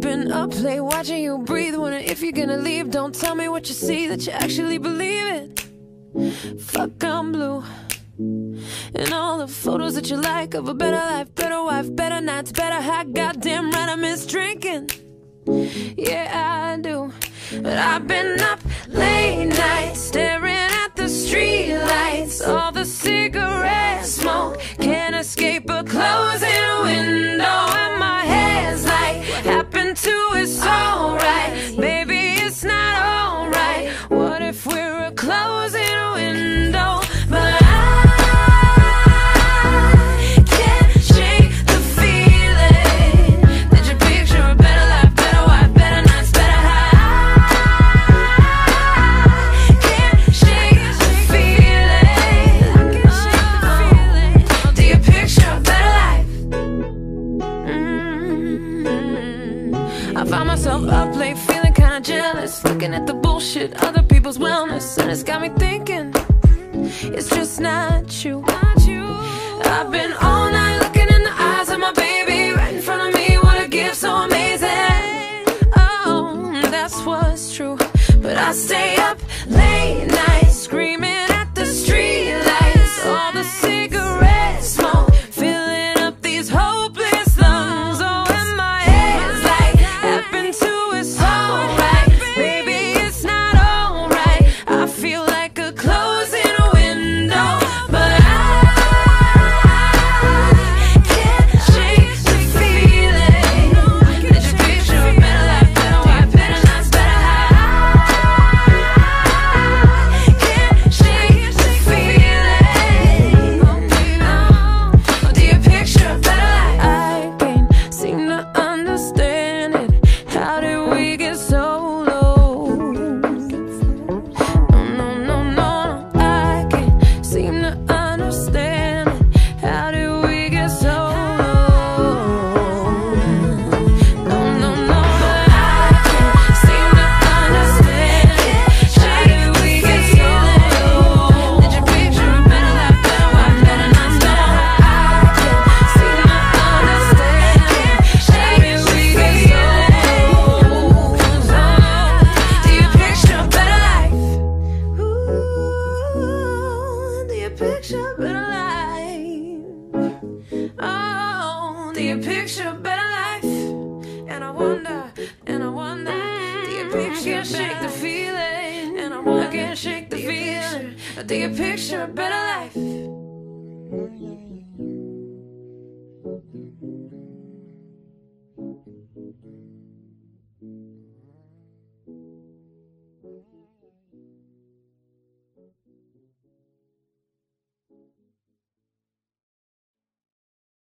play, watching you breathe. Wondering if you're gonna leave. Don't tell me what you see that you actually believe it. Fuck, I'm blue. And all the photos that you like of a better life, better wife, better nights, better high. Goddamn right, I miss drinking. Yeah, I do. But I've been up late nights staring at the street lights. All the cigarette we're a closing window? But I can't shake the feeling you picture a better life, better wife, better nights, better high. Can't shake the feeling. Do you picture a better life? Mm. I find myself up late, feeling kinda jealous, looking at the bullshit, other people's wellness, and it's got me thinking. It's just not you. I've been all night looking in the eyes of my baby right in front of me. What a gift so amazing. Oh, that's what's true. But I stay up late do you picture a better life? And I wonder, and I wonder, do you picture? I can't shake the feeling, and I wonder, I can't shake the feeling. Do you picture a better life?